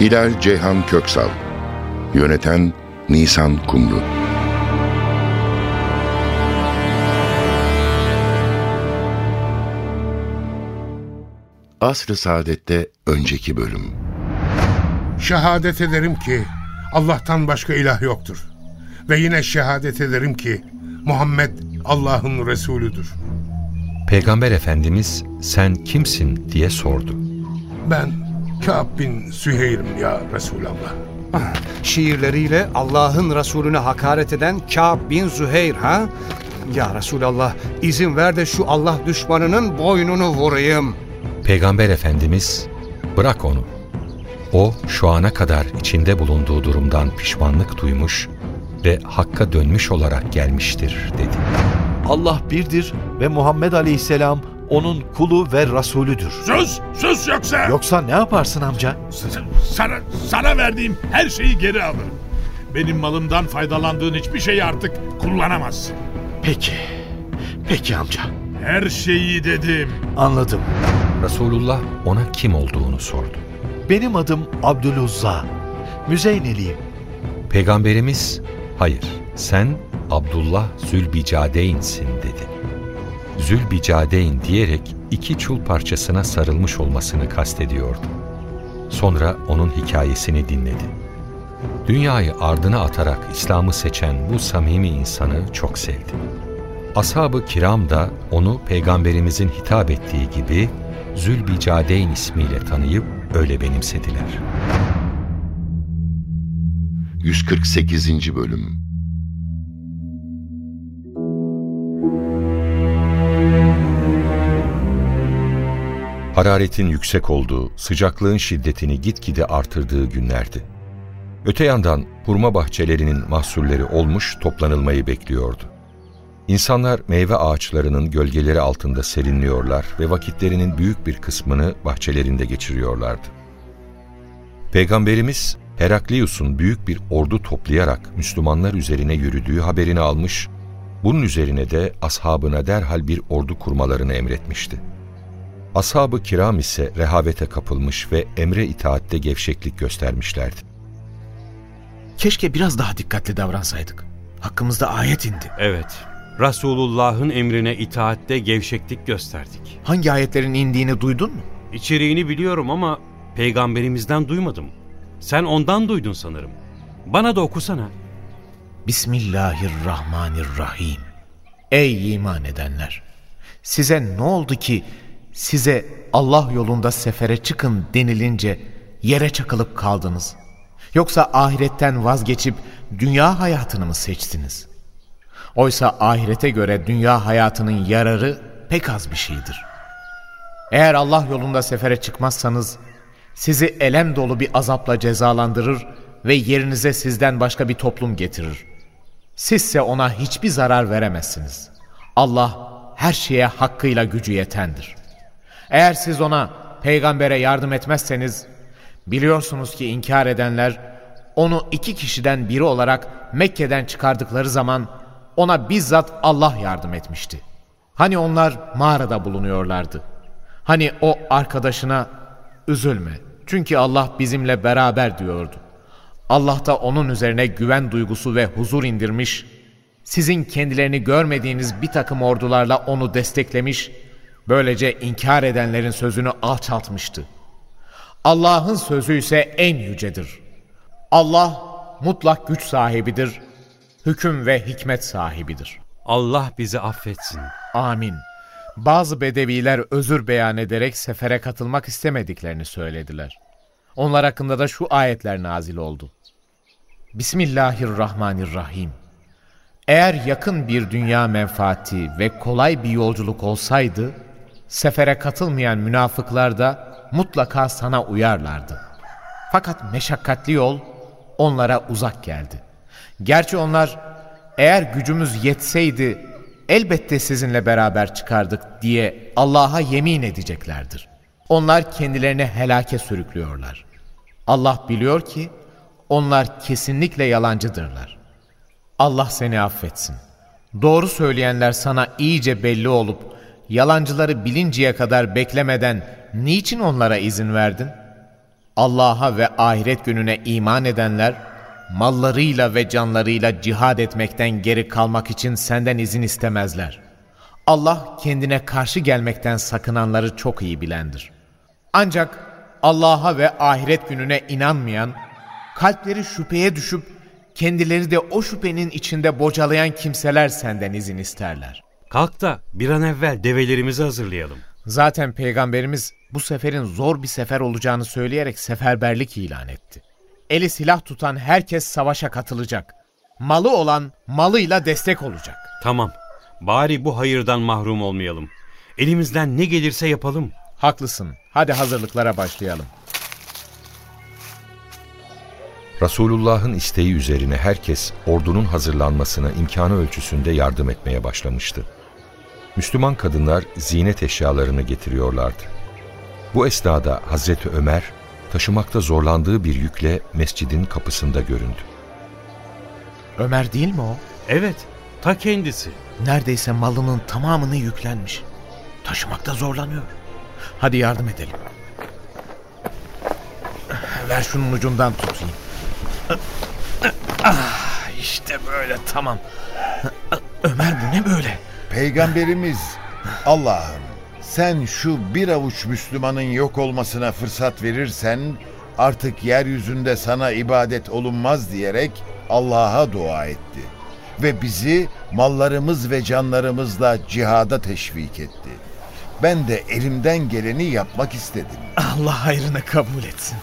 Hilal Ceyhan Köksal Yöneten Nisan Kumru Asr-ı Saadet'te önceki bölüm Şehadet ederim ki Allah'tan başka ilah yoktur. Ve yine şehadet ederim ki Muhammed Allah'ın Resulüdür. Peygamber Efendimiz sen kimsin diye sordu. Ben Ka'b bin Süheyr'im ya Resulallah. Şiirleriyle Allah'ın Resulüne hakaret eden Kâb bin Züheyr ha? Ya Resulallah izin ver de şu Allah düşmanının boynunu vurayım. Peygamber Efendimiz bırak onu. O şu ana kadar içinde bulunduğu durumdan pişmanlık duymuş ve Hakk'a dönmüş olarak gelmiştir dedi. Allah birdir ve Muhammed Aleyhisselam onun kulu ve Resulüdür. Sus, sus yoksa Yoksa ne yaparsın amca? sana, sana verdiğim her şeyi geri alırım. Benim malımdan faydalandığın hiçbir şeyi artık kullanamazsın. Peki, peki amca. Her şeyi dedim. Anladım. Resulullah ona kim olduğunu sordu. Benim adım Abdüluzza. Müzeyneliyim. Peygamberimiz hayır sen Abdullah Zülbicadeyn'sin dedi. Zülbicadeyn diyerek iki çul parçasına sarılmış olmasını kastediyordu. Sonra onun hikayesini dinledi. Dünyayı ardına atarak İslam'ı seçen bu samimi insanı çok sevdi. Ashab-ı kiram da onu Peygamberimizin hitap ettiği gibi Zülbicadeyn ismiyle tanıyıp öyle benimsediler. 148. Bölüm Hararetin yüksek olduğu, sıcaklığın şiddetini gitgide artırdığı günlerdi. Öte yandan hurma bahçelerinin mahsulleri olmuş toplanılmayı bekliyordu. İnsanlar meyve ağaçlarının gölgeleri altında serinliyorlar ve vakitlerinin büyük bir kısmını bahçelerinde geçiriyorlardı. Peygamberimiz Heraklius'un büyük bir ordu toplayarak Müslümanlar üzerine yürüdüğü haberini almış, bunun üzerine de ashabına derhal bir ordu kurmalarını emretmişti. Ashab-ı kiram ise rehavete kapılmış ve emre itaatte gevşeklik göstermişlerdi. Keşke biraz daha dikkatli davransaydık. Hakkımızda ayet indi. Evet, Resulullah'ın emrine itaatte gevşeklik gösterdik. Hangi ayetlerin indiğini duydun mu? İçeriğini biliyorum ama peygamberimizden duymadım. Sen ondan duydun sanırım. Bana da okusana. Bismillahirrahmanirrahim. Ey iman edenler! Size ne oldu ki size Allah yolunda sefere çıkın denilince yere çakılıp kaldınız? Yoksa ahiretten vazgeçip dünya hayatını mı seçtiniz? Oysa ahirete göre dünya hayatının yararı pek az bir şeydir. Eğer Allah yolunda sefere çıkmazsanız sizi elem dolu bir azapla cezalandırır ve yerinize sizden başka bir toplum getirir. Sizse ona hiçbir zarar veremezsiniz. Allah her şeye hakkıyla gücü yetendir. Eğer siz ona, peygambere yardım etmezseniz, biliyorsunuz ki inkar edenler, onu iki kişiden biri olarak Mekke'den çıkardıkları zaman, ona bizzat Allah yardım etmişti. Hani onlar mağarada bulunuyorlardı. Hani o arkadaşına, üzülme çünkü Allah bizimle beraber diyordu. Allah da onun üzerine güven duygusu ve huzur indirmiş, sizin kendilerini görmediğiniz bir takım ordularla onu desteklemiş, böylece inkar edenlerin sözünü alçaltmıştı. Allah'ın sözü ise en yücedir. Allah mutlak güç sahibidir, hüküm ve hikmet sahibidir. Allah bizi affetsin. Amin. Bazı bedeviler özür beyan ederek sefere katılmak istemediklerini söylediler. Onlar hakkında da şu ayetler nazil oldu. Bismillahirrahmanirrahim. Eğer yakın bir dünya menfaati ve kolay bir yolculuk olsaydı, sefere katılmayan münafıklar da mutlaka sana uyarlardı. Fakat meşakkatli yol onlara uzak geldi. Gerçi onlar eğer gücümüz yetseydi elbette sizinle beraber çıkardık diye Allah'a yemin edeceklerdir. Onlar kendilerini helake sürüklüyorlar. Allah biliyor ki onlar kesinlikle yalancıdırlar. Allah seni affetsin. Doğru söyleyenler sana iyice belli olup yalancıları bilinceye kadar beklemeden niçin onlara izin verdin? Allah'a ve ahiret gününe iman edenler mallarıyla ve canlarıyla cihad etmekten geri kalmak için senden izin istemezler. Allah kendine karşı gelmekten sakınanları çok iyi bilendir. Ancak Allah'a ve ahiret gününe inanmayan, kalpleri şüpheye düşüp kendileri de o şüphenin içinde bocalayan kimseler senden izin isterler. Kalk da bir an evvel develerimizi hazırlayalım. Zaten peygamberimiz bu seferin zor bir sefer olacağını söyleyerek seferberlik ilan etti. Eli silah tutan herkes savaşa katılacak. Malı olan malıyla destek olacak. Tamam. Bari bu hayırdan mahrum olmayalım. Elimizden ne gelirse yapalım. Haklısın. Hadi hazırlıklara başlayalım. Resulullah'ın isteği üzerine herkes ordunun hazırlanmasına imkanı ölçüsünde yardım etmeye başlamıştı. Müslüman kadınlar zinet eşyalarını getiriyorlardı. Bu esnada Hazreti Ömer taşımakta zorlandığı bir yükle mescidin kapısında göründü. Ömer değil mi o? Evet, ta kendisi. Neredeyse malının tamamını yüklenmiş. Taşımakta zorlanıyor. Hadi yardım edelim. Ver şunun ucundan tutayım. Ah, işte böyle tamam. Ömer bu ne böyle? Peygamberimiz Allah'ım sen şu bir avuç Müslümanın yok olmasına fırsat verirsen artık yeryüzünde sana ibadet olunmaz diyerek Allah'a dua etti. Ve bizi mallarımız ve canlarımızla cihada teşvik etti. Ben de elimden geleni yapmak istedim. Allah hayrını kabul etsin.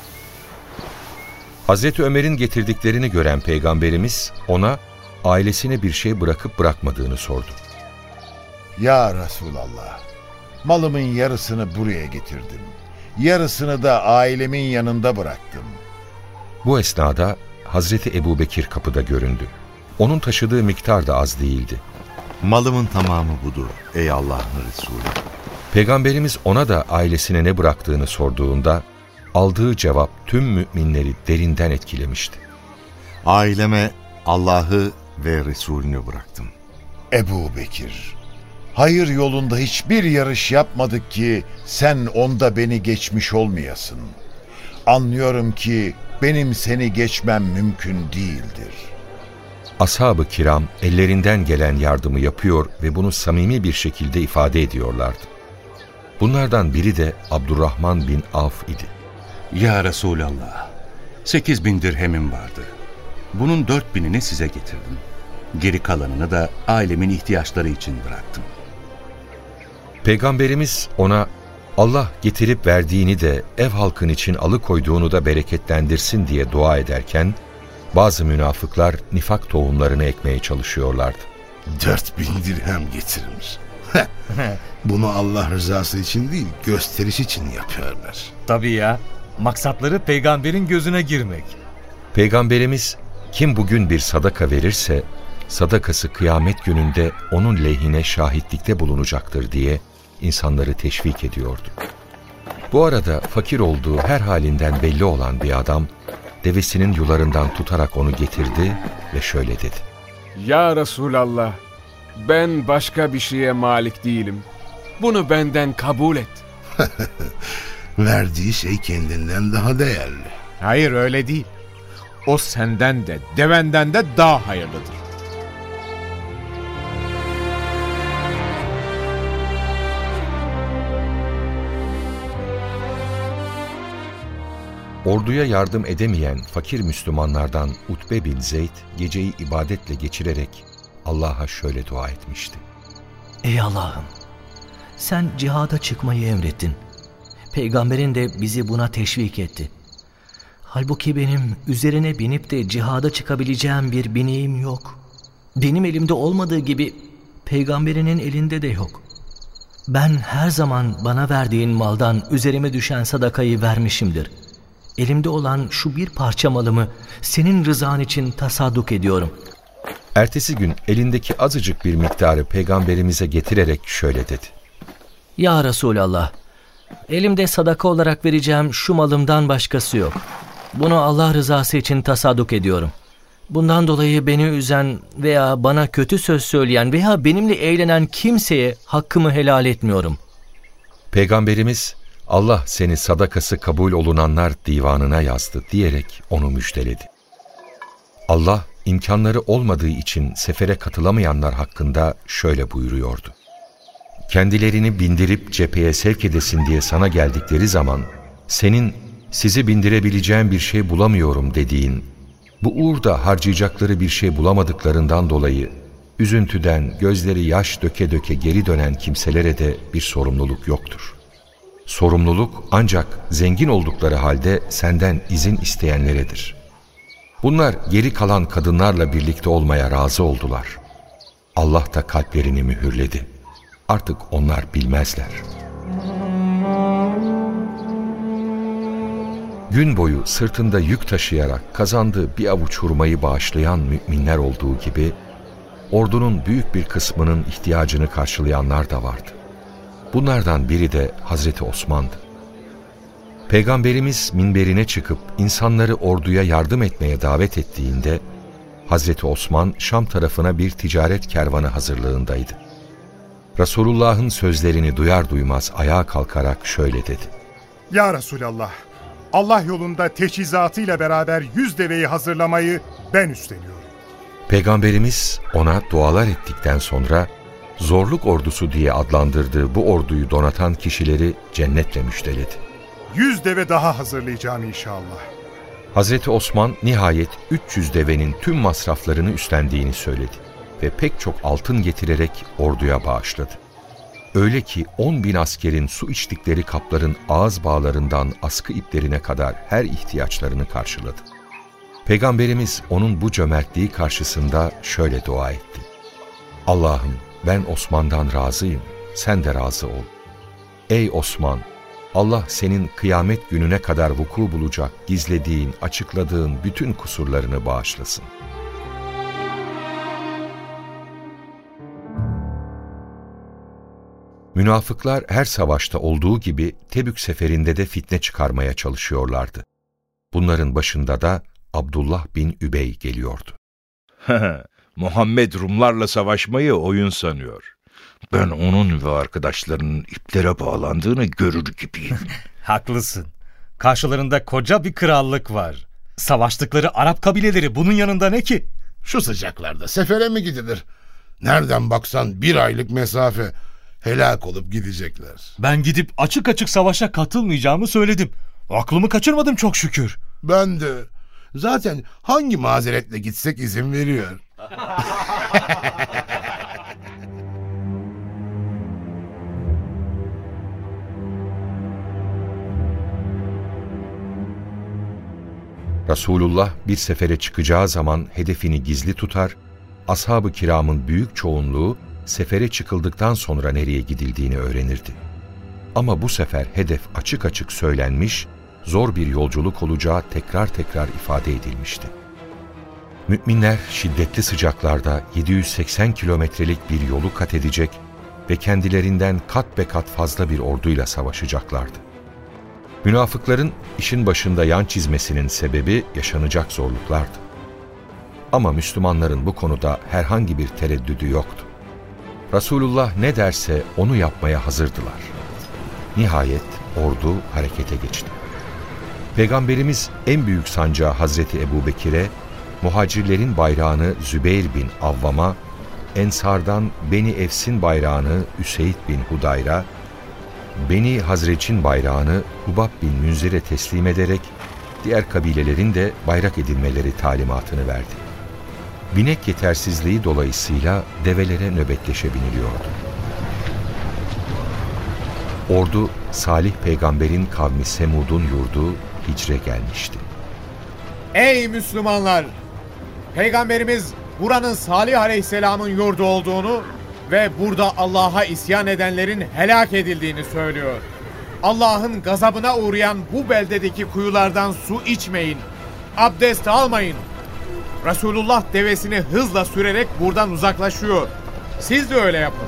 Hazreti Ömer'in getirdiklerini gören peygamberimiz ona ailesine bir şey bırakıp bırakmadığını sordu. Ya Resulallah, malımın yarısını buraya getirdim. Yarısını da ailemin yanında bıraktım. Bu esnada Hazreti Ebu Bekir kapıda göründü. Onun taşıdığı miktar da az değildi. Malımın tamamı budur ey Allah'ın Resulü. Peygamberimiz ona da ailesine ne bıraktığını sorduğunda aldığı cevap tüm müminleri derinden etkilemişti. Aileme Allah'ı ve Resulünü bıraktım. Ebu Bekir, hayır yolunda hiçbir yarış yapmadık ki sen onda beni geçmiş olmayasın. Anlıyorum ki benim seni geçmem mümkün değildir. Ashab-ı kiram ellerinden gelen yardımı yapıyor ve bunu samimi bir şekilde ifade ediyorlardı. Bunlardan biri de Abdurrahman bin Avf idi. Ya Resulallah, sekiz bin dirhemim vardı. Bunun dört binini size getirdim. Geri kalanını da ailemin ihtiyaçları için bıraktım. Peygamberimiz ona Allah getirip verdiğini de ev halkın için alıkoyduğunu da bereketlendirsin diye dua ederken bazı münafıklar nifak tohumlarını ekmeye çalışıyorlardı. Dört bin dirhem getirmiş. Bunu Allah rızası için değil, gösteriş için yapıyorlar. Tabii ya. Maksatları peygamberin gözüne girmek. Peygamberimiz kim bugün bir sadaka verirse sadakası kıyamet gününde onun lehine şahitlikte bulunacaktır diye insanları teşvik ediyordu. Bu arada fakir olduğu her halinden belli olan bir adam devesinin yularından tutarak onu getirdi ve şöyle dedi. Ya Resulallah, ben başka bir şeye malik değilim. Bunu benden kabul et. Verdiği şey kendinden daha değerli. Hayır öyle değil. O senden de devenden de daha hayırlıdır. Orduya yardım edemeyen fakir Müslümanlardan Utbe bin Zeyd geceyi ibadetle geçirerek Allah'a şöyle dua etmişti. Ey Allah'ım! Sen cihada çıkmayı emrettin. Peygamberin de bizi buna teşvik etti. Halbuki benim üzerine binip de cihada çıkabileceğim bir bineğim yok. Benim elimde olmadığı gibi peygamberinin elinde de yok. Ben her zaman bana verdiğin maldan üzerime düşen sadakayı vermişimdir. Elimde olan şu bir parça malımı senin rızan için tasadduk ediyorum. Ertesi gün elindeki azıcık bir miktarı peygamberimize getirerek şöyle dedi. Ya Resulallah, elimde sadaka olarak vereceğim şu malımdan başkası yok. Bunu Allah rızası için tasadduk ediyorum. Bundan dolayı beni üzen veya bana kötü söz söyleyen veya benimle eğlenen kimseye hakkımı helal etmiyorum. Peygamberimiz Allah seni sadakası kabul olunanlar divanına yazdı diyerek onu müjdeledi. Allah imkanları olmadığı için sefere katılamayanlar hakkında şöyle buyuruyordu. Kendilerini bindirip cepheye sevk edesin diye sana geldikleri zaman senin sizi bindirebileceğim bir şey bulamıyorum dediğin, bu uğurda harcayacakları bir şey bulamadıklarından dolayı üzüntüden gözleri yaş döke döke geri dönen kimselere de bir sorumluluk yoktur. Sorumluluk ancak zengin oldukları halde senden izin isteyenleredir. Bunlar geri kalan kadınlarla birlikte olmaya razı oldular. Allah da kalplerini mühürledi. Artık onlar bilmezler. Gün boyu sırtında yük taşıyarak kazandığı bir avuç hurmayı bağışlayan müminler olduğu gibi, ordunun büyük bir kısmının ihtiyacını karşılayanlar da vardı. Bunlardan biri de Hazreti Osman'dı. Peygamberimiz minberine çıkıp insanları orduya yardım etmeye davet ettiğinde, Hazreti Osman Şam tarafına bir ticaret kervanı hazırlığındaydı. Resulullah'ın sözlerini duyar duymaz ayağa kalkarak şöyle dedi. Ya Resulallah, Allah yolunda teçhizatıyla beraber yüz deveyi hazırlamayı ben üstleniyorum. Peygamberimiz ona dualar ettikten sonra zorluk ordusu diye adlandırdığı bu orduyu donatan kişileri cennetle müjdeledi. Yüz deve daha hazırlayacağım inşallah. Hazreti Osman nihayet 300 devenin tüm masraflarını üstlendiğini söyledi ve pek çok altın getirerek orduya bağışladı. Öyle ki 10 bin askerin su içtikleri kapların ağız bağlarından askı iplerine kadar her ihtiyaçlarını karşıladı. Peygamberimiz onun bu cömertliği karşısında şöyle dua etti. Allah'ım ben Osman'dan razıyım, sen de razı ol. Ey Osman! Allah senin kıyamet gününe kadar vuku bulacak gizlediğin, açıkladığın bütün kusurlarını bağışlasın. Münafıklar her savaşta olduğu gibi Tebük seferinde de fitne çıkarmaya çalışıyorlardı. Bunların başında da Abdullah bin Übey geliyordu. Muhammed Rumlarla savaşmayı oyun sanıyor. Ben onun ve arkadaşlarının iplere bağlandığını görür gibiyim. Haklısın. Karşılarında koca bir krallık var. Savaştıkları Arap kabileleri bunun yanında ne ki? Şu sıcaklarda sefere mi gidilir? Nereden baksan bir aylık mesafe helak olup gidecekler. Ben gidip açık açık savaşa katılmayacağımı söyledim. Aklımı kaçırmadım çok şükür. Ben de. Zaten hangi mazeretle gitsek izin veriyor. Resulullah bir sefere çıkacağı zaman hedefini gizli tutar, ashab-ı kiramın büyük çoğunluğu sefere çıkıldıktan sonra nereye gidildiğini öğrenirdi. Ama bu sefer hedef açık açık söylenmiş, zor bir yolculuk olacağı tekrar tekrar ifade edilmişti. Müminler şiddetli sıcaklarda 780 kilometrelik bir yolu kat edecek ve kendilerinden kat be kat fazla bir orduyla savaşacaklardı. Münafıkların işin başında yan çizmesinin sebebi yaşanacak zorluklardı. Ama Müslümanların bu konuda herhangi bir tereddüdü yoktu. Resulullah ne derse onu yapmaya hazırdılar. Nihayet ordu harekete geçti. Peygamberimiz en büyük sancağı Hazreti Ebu Bekir'e, muhacirlerin bayrağını Zübeyir bin Avvam'a, Ensardan Beni Efs'in bayrağını Üseyd bin Hudayr'a, Beni Hazreç'in bayrağını Hubab bin Münzir'e teslim ederek diğer kabilelerin de bayrak edinmeleri talimatını verdi. Binek yetersizliği dolayısıyla develere nöbetleşe biniliyordu. Ordu Salih peygamberin kavmi Semud'un yurdu Hicre gelmişti. Ey Müslümanlar! Peygamberimiz buranın Salih Aleyhisselam'ın yurdu olduğunu ve burada Allah'a isyan edenlerin helak edildiğini söylüyor. Allah'ın gazabına uğrayan bu beldedeki kuyulardan su içmeyin. Abdest almayın. Resulullah devesini hızla sürerek buradan uzaklaşıyor. Siz de öyle yapın.